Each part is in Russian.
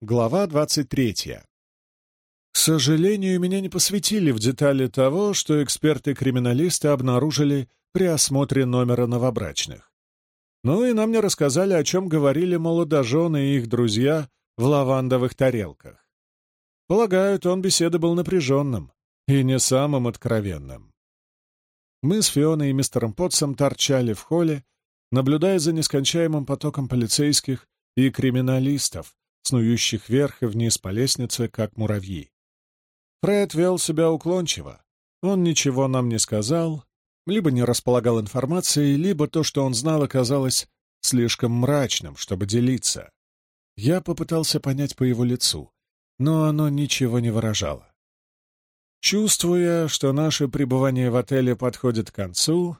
Глава 23. К сожалению, меня не посвятили в детали того, что эксперты-криминалисты обнаружили при осмотре номера новобрачных. Ну и нам не рассказали, о чем говорили молодожены и их друзья в лавандовых тарелках. Полагаю, тон беседы был напряженным и не самым откровенным. Мы с Фионой и мистером Потсом торчали в холле, наблюдая за нескончаемым потоком полицейских и криминалистов, снующих вверх и вниз по лестнице, как муравьи. Фред вел себя уклончиво. Он ничего нам не сказал, либо не располагал информацией, либо то, что он знал, оказалось слишком мрачным, чтобы делиться. Я попытался понять по его лицу, но оно ничего не выражало. Чувствуя, что наше пребывание в отеле подходит к концу,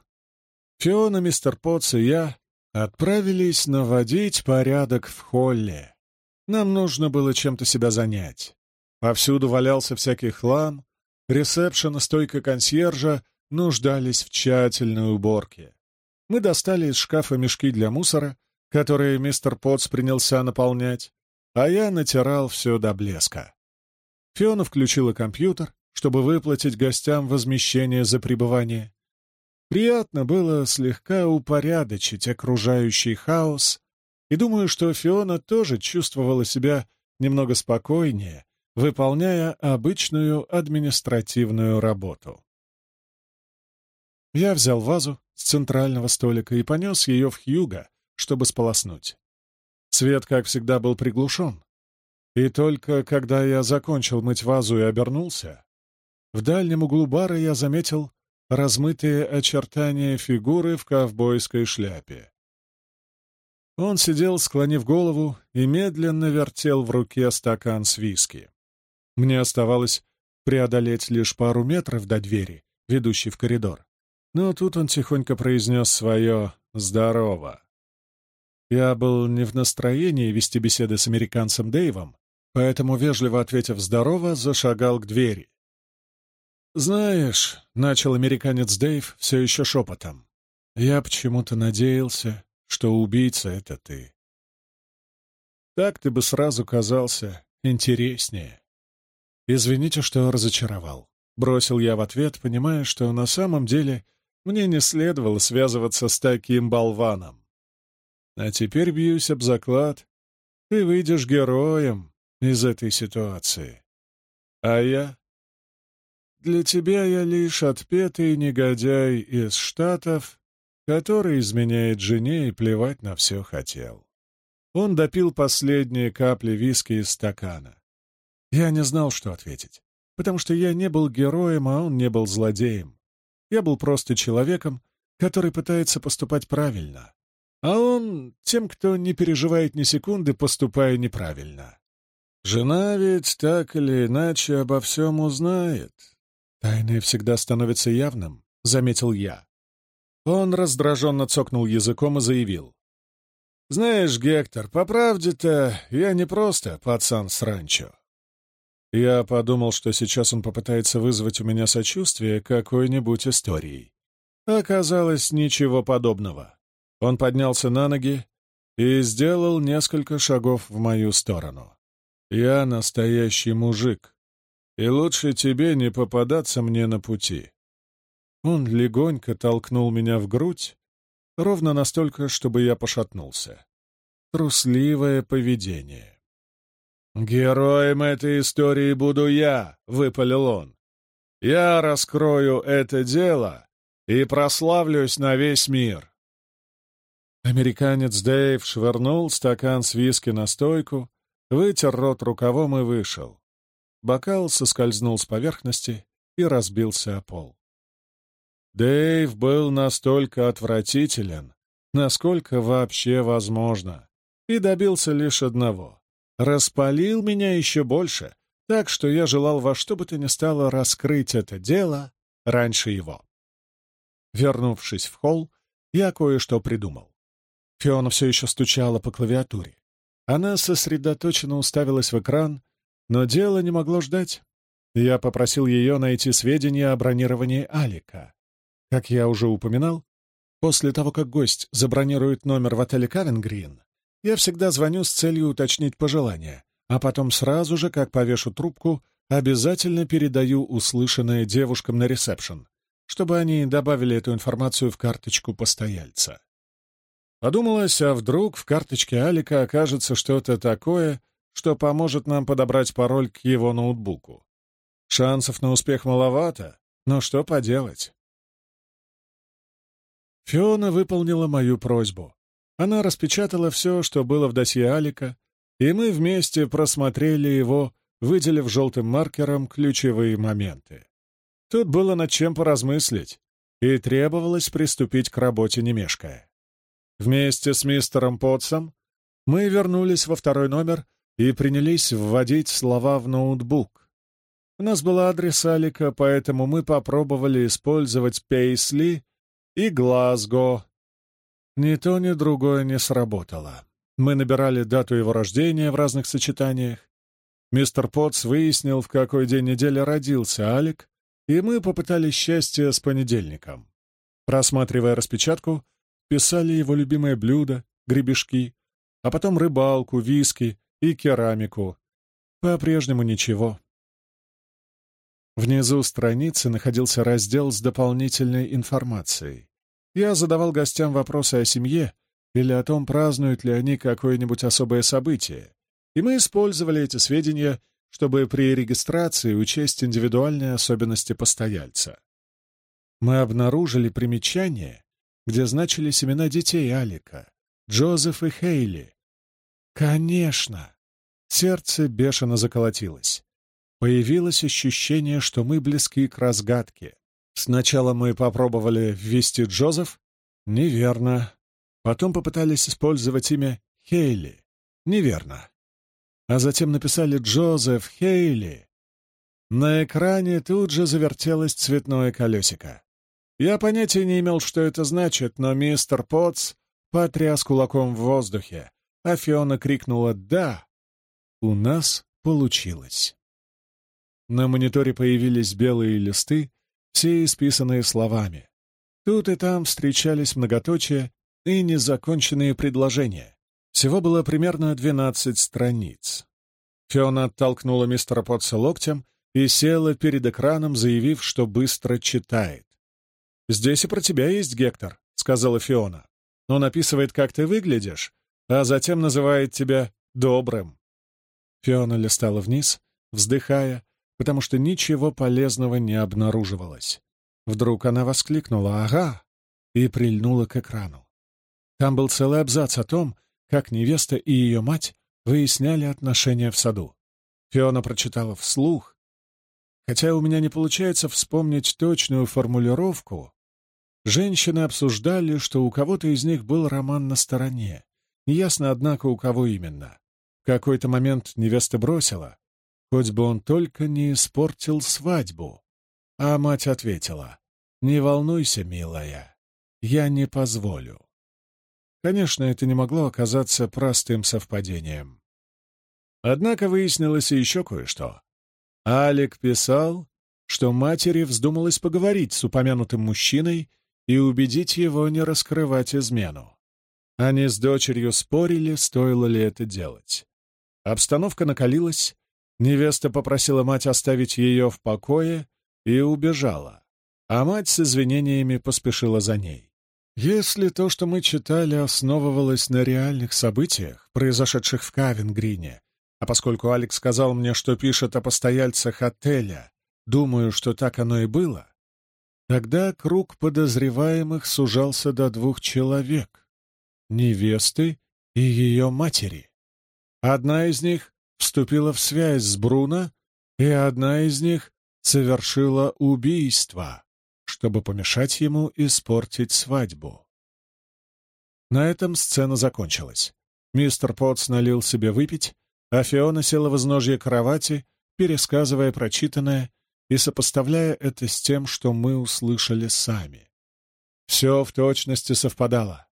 Фиона, мистер Потс и я отправились наводить порядок в холле. Нам нужно было чем-то себя занять. Повсюду валялся всякий хлам, ресепшн и стойка консьержа нуждались в тщательной уборке. Мы достали из шкафа мешки для мусора, которые мистер Потс принялся наполнять, а я натирал все до блеска. Фиона включила компьютер, чтобы выплатить гостям возмещение за пребывание. Приятно было слегка упорядочить окружающий хаос и думаю, что Фиона тоже чувствовала себя немного спокойнее, выполняя обычную административную работу. Я взял вазу с центрального столика и понес ее в Хьюга, чтобы сполоснуть. Свет, как всегда, был приглушен. И только когда я закончил мыть вазу и обернулся, в дальнем углу бара я заметил размытые очертания фигуры в ковбойской шляпе. Он сидел, склонив голову, и медленно вертел в руке стакан с виски. Мне оставалось преодолеть лишь пару метров до двери, ведущей в коридор. Но тут он тихонько произнес свое «здорово». Я был не в настроении вести беседы с американцем Дэйвом, поэтому, вежливо ответив «здорово», зашагал к двери. «Знаешь», — начал американец Дэйв все еще шепотом, — «я почему-то надеялся, что убийца — это ты. Так ты бы сразу казался интереснее. Извините, что разочаровал. Бросил я в ответ, понимая, что на самом деле мне не следовало связываться с таким болваном. А теперь бьюсь об заклад. Ты выйдешь героем из этой ситуации. А я? Для тебя я лишь отпетый негодяй из Штатов, который изменяет жене и плевать на все хотел. Он допил последние капли виски из стакана. Я не знал, что ответить, потому что я не был героем, а он не был злодеем. Я был просто человеком, который пытается поступать правильно, а он тем, кто не переживает ни секунды, поступая неправильно. Жена ведь так или иначе обо всем узнает. Тайное всегда становится явным, — заметил я. Он раздраженно цокнул языком и заявил. «Знаешь, Гектор, по правде-то я не просто пацан с ранчо». Я подумал, что сейчас он попытается вызвать у меня сочувствие какой-нибудь историей. Оказалось, ничего подобного. Он поднялся на ноги и сделал несколько шагов в мою сторону. «Я настоящий мужик, и лучше тебе не попадаться мне на пути. Он легонько толкнул меня в грудь, ровно настолько, чтобы я пошатнулся. Трусливое поведение. «Героем этой истории буду я», — выпалил он. «Я раскрою это дело и прославлюсь на весь мир». Американец Дэйв швырнул стакан с виски на стойку, вытер рот рукавом и вышел. Бокал соскользнул с поверхности и разбился о пол. Дэйв был настолько отвратителен, насколько вообще возможно, и добился лишь одного. Распалил меня еще больше, так что я желал во что бы то ни стало раскрыть это дело раньше его. Вернувшись в холл, я кое-что придумал. Фиона все еще стучала по клавиатуре. Она сосредоточенно уставилась в экран, но дело не могло ждать. Я попросил ее найти сведения о бронировании Алика. Как я уже упоминал, после того, как гость забронирует номер в отеле Кавенгрин, я всегда звоню с целью уточнить пожелания, а потом сразу же, как повешу трубку, обязательно передаю услышанное девушкам на ресепшн, чтобы они добавили эту информацию в карточку постояльца. Подумалось, а вдруг в карточке Алика окажется что-то такое, что поможет нам подобрать пароль к его ноутбуку. Шансов на успех маловато, но что поделать? Фиона выполнила мою просьбу. Она распечатала все, что было в досье Алика, и мы вместе просмотрели его, выделив желтым маркером ключевые моменты. Тут было над чем поразмыслить, и требовалось приступить к работе не. Вместе с мистером Потсом мы вернулись во второй номер и принялись вводить слова в ноутбук. У нас был адрес Алика, поэтому мы попробовали использовать Пейсли и Глазго. Ни то, ни другое не сработало. Мы набирали дату его рождения в разных сочетаниях. Мистер Потс выяснил, в какой день недели родился Алик, и мы попытались счастье с понедельником. Просматривая распечатку, писали его любимое блюдо, гребешки, а потом рыбалку, виски и керамику. По-прежнему ничего. Внизу страницы находился раздел с дополнительной информацией. Я задавал гостям вопросы о семье или о том, празднуют ли они какое-нибудь особое событие, и мы использовали эти сведения, чтобы при регистрации учесть индивидуальные особенности постояльца. Мы обнаружили примечание, где значились имена детей Алика, Джозеф и Хейли. Конечно! Сердце бешено заколотилось. Появилось ощущение, что мы близки к разгадке. Сначала мы попробовали ввести Джозеф. Неверно. Потом попытались использовать имя Хейли. Неверно. А затем написали Джозеф Хейли. На экране тут же завертелось цветное колесико. Я понятия не имел, что это значит, но мистер Потс потряс кулаком в воздухе, а Фиона крикнула «Да!». У нас получилось. На мониторе появились белые листы, все исписанные словами. Тут и там встречались многоточия и незаконченные предложения. Всего было примерно двенадцать страниц. Фиона оттолкнула мистера Потса локтем и села перед экраном, заявив, что быстро читает. «Здесь и про тебя есть Гектор», — сказала Фиона. «Он описывает, как ты выглядишь, а затем называет тебя добрым». Фиона листала вниз, вздыхая, потому что ничего полезного не обнаруживалось. Вдруг она воскликнула «Ага!» и прильнула к экрану. Там был целый абзац о том, как невеста и ее мать выясняли отношения в саду. Фиона прочитала вслух. Хотя у меня не получается вспомнить точную формулировку, Женщины обсуждали, что у кого-то из них был роман на стороне. Неясно, однако, у кого именно. В какой-то момент невеста бросила, хоть бы он только не испортил свадьбу. А мать ответила, «Не волнуйся, милая, я не позволю». Конечно, это не могло оказаться простым совпадением. Однако выяснилось и еще кое-что. Алик писал, что матери вздумалось поговорить с упомянутым мужчиной и убедить его не раскрывать измену. Они с дочерью спорили, стоило ли это делать. Обстановка накалилась, невеста попросила мать оставить ее в покое и убежала, а мать с извинениями поспешила за ней. Если то, что мы читали, основывалось на реальных событиях, произошедших в Кавенгрине, а поскольку Алекс сказал мне, что пишет о постояльцах отеля, думаю, что так оно и было, Тогда круг подозреваемых сужался до двух человек — невесты и ее матери. Одна из них вступила в связь с Бруно, и одна из них совершила убийство, чтобы помешать ему испортить свадьбу. На этом сцена закончилась. Мистер Потс налил себе выпить, а Фиона села в изножье кровати, пересказывая прочитанное и сопоставляя это с тем, что мы услышали сами. Все в точности совпадало.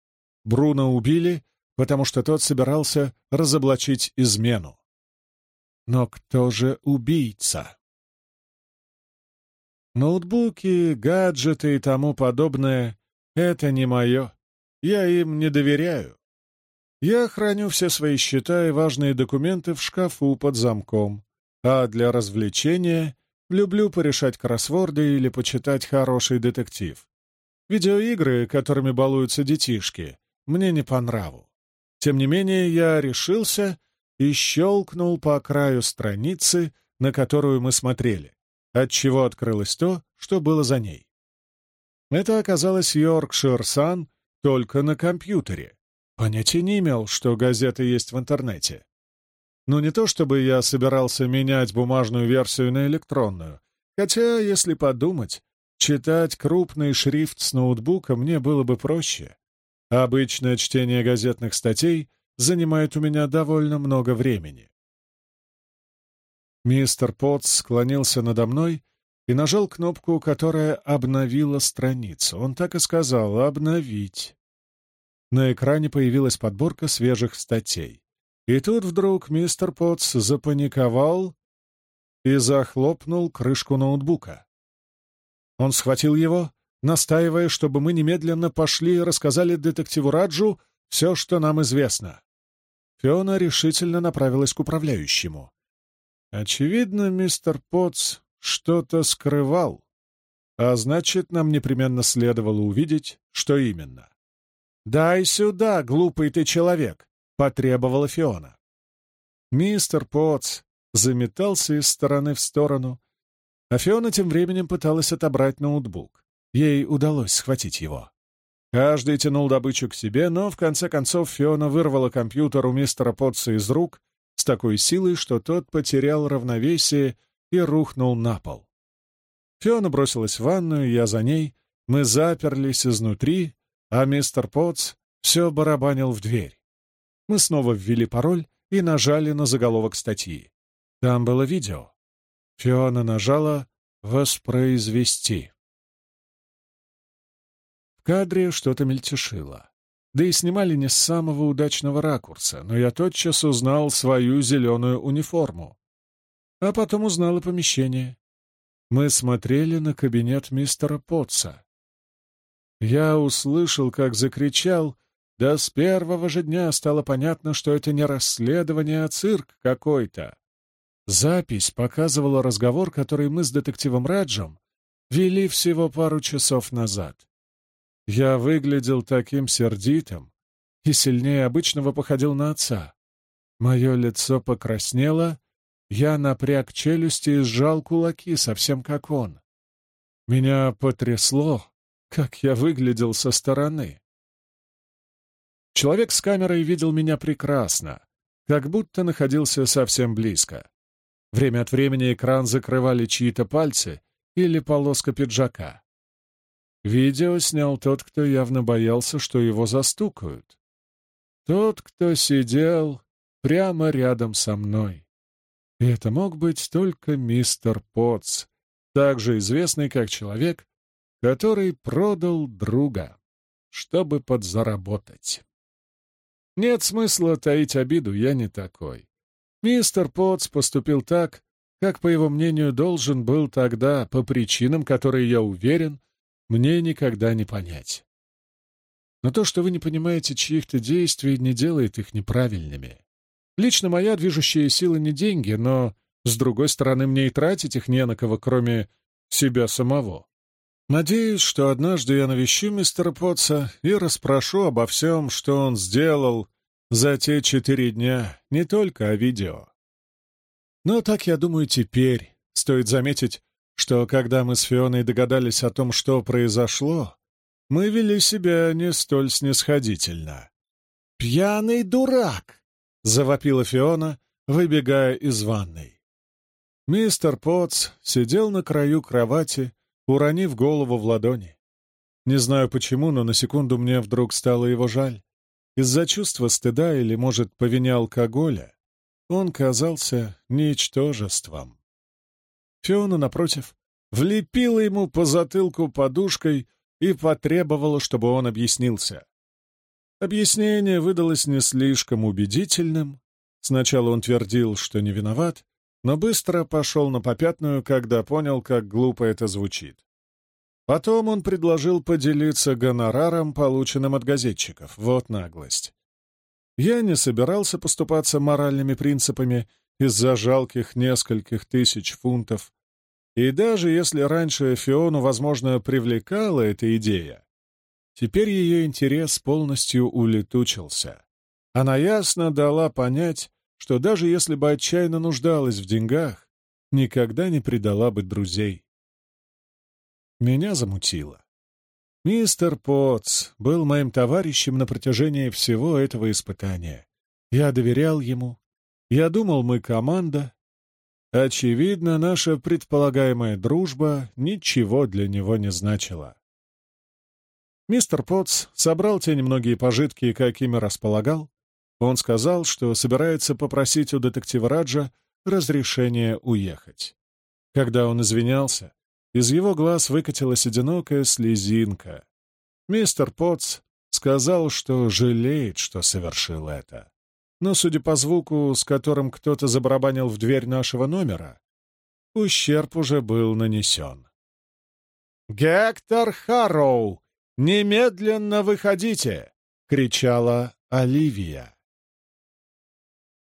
Бруно убили, потому что тот собирался разоблачить измену. Но кто же убийца? Ноутбуки, гаджеты и тому подобное — это не мое. Я им не доверяю. Я храню все свои счета и важные документы в шкафу под замком, а для развлечения люблю порешать кроссворды или почитать хороший детектив. Видеоигры, которыми балуются детишки, мне не по нраву. Тем не менее, я решился и щелкнул по краю страницы, на которую мы смотрели, отчего открылось то, что было за ней. Это оказалось Йоркшир Сан только на компьютере. Понятия не имел, что газеты есть в интернете. Ну, не то чтобы я собирался менять бумажную версию на электронную, хотя, если подумать, читать крупный шрифт с ноутбука мне было бы проще. Обычное чтение газетных статей занимает у меня довольно много времени. Мистер Потс склонился надо мной и нажал кнопку, которая обновила страницу. Он так и сказал «обновить». На экране появилась подборка свежих статей. И тут вдруг мистер Потс запаниковал и захлопнул крышку ноутбука. Он схватил его, настаивая, чтобы мы немедленно пошли и рассказали детективу Раджу все, что нам известно. Фиона решительно направилась к управляющему. Очевидно, мистер Потс что-то скрывал, а значит, нам непременно следовало увидеть, что именно. «Дай сюда, глупый ты человек!» — потребовала Фиона. Мистер Потс заметался из стороны в сторону, а Фиона тем временем пыталась отобрать ноутбук. Ей удалось схватить его. Каждый тянул добычу к себе, но в конце концов Фиона вырвала компьютер у мистера Потса из рук с такой силой, что тот потерял равновесие и рухнул на пол. Фиона бросилась в ванную, я за ней, мы заперлись изнутри, а мистер Потс все барабанил в дверь. Мы снова ввели пароль и нажали на заголовок статьи. Там было видео. Фиона нажала «Воспроизвести». Кадре что-то мельтешило. Да и снимали не с самого удачного ракурса, но я тотчас узнал свою зеленую униформу. А потом узнал и помещение. Мы смотрели на кабинет мистера Потца. Я услышал, как закричал, да с первого же дня стало понятно, что это не расследование, а цирк какой-то. Запись показывала разговор, который мы с детективом Раджем вели всего пару часов назад. Я выглядел таким сердитым и сильнее обычного походил на отца. Мое лицо покраснело, я напряг челюсти и сжал кулаки, совсем как он. Меня потрясло, как я выглядел со стороны. Человек с камерой видел меня прекрасно, как будто находился совсем близко. Время от времени экран закрывали чьи-то пальцы или полоска пиджака. Видео снял тот, кто явно боялся, что его застукают. Тот, кто сидел прямо рядом со мной. И это мог быть только мистер Потс, также известный как человек, который продал друга, чтобы подзаработать. Нет смысла таить обиду, я не такой. Мистер Потс поступил так, как, по его мнению, должен был тогда, по причинам, которые, я уверен, мне никогда не понять. Но то, что вы не понимаете чьих-то действий, не делает их неправильными. Лично моя движущая сила не деньги, но, с другой стороны, мне и тратить их не на кого, кроме себя самого. Надеюсь, что однажды я навещу мистера Потца и расспрошу обо всем, что он сделал за те четыре дня, не только о видео. Но так, я думаю, теперь стоит заметить, что когда мы с Фионой догадались о том, что произошло, мы вели себя не столь снисходительно. «Пьяный дурак!» — завопила Фиона, выбегая из ванной. Мистер Потц сидел на краю кровати, уронив голову в ладони. Не знаю почему, но на секунду мне вдруг стало его жаль. Из-за чувства стыда или, может, по вине алкоголя, он казался ничтожеством. Фиона, напротив, влепила ему по затылку подушкой и потребовала, чтобы он объяснился. Объяснение выдалось не слишком убедительным. Сначала он твердил, что не виноват, но быстро пошел на попятную, когда понял, как глупо это звучит. Потом он предложил поделиться гонораром, полученным от газетчиков. Вот наглость. Я не собирался поступаться моральными принципами из-за жалких нескольких тысяч фунтов. И даже если раньше Фиону, возможно, привлекала эта идея, теперь ее интерес полностью улетучился. Она ясно дала понять, что даже если бы отчаянно нуждалась в деньгах, никогда не предала бы друзей. Меня замутило. Мистер Потц был моим товарищем на протяжении всего этого испытания. Я доверял ему. Я думал, мы команда. Очевидно, наша предполагаемая дружба ничего для него не значила. Мистер Потц собрал те немногие пожитки, какими располагал, он сказал, что собирается попросить у детектива Раджа разрешения уехать. Когда он извинялся, из его глаз выкатилась одинокая слезинка. Мистер Потц сказал, что жалеет, что совершил это. Но, судя по звуку, с которым кто-то забарабанил в дверь нашего номера, ущерб уже был нанесен. «Гектор Харроу, немедленно выходите!» — кричала Оливия.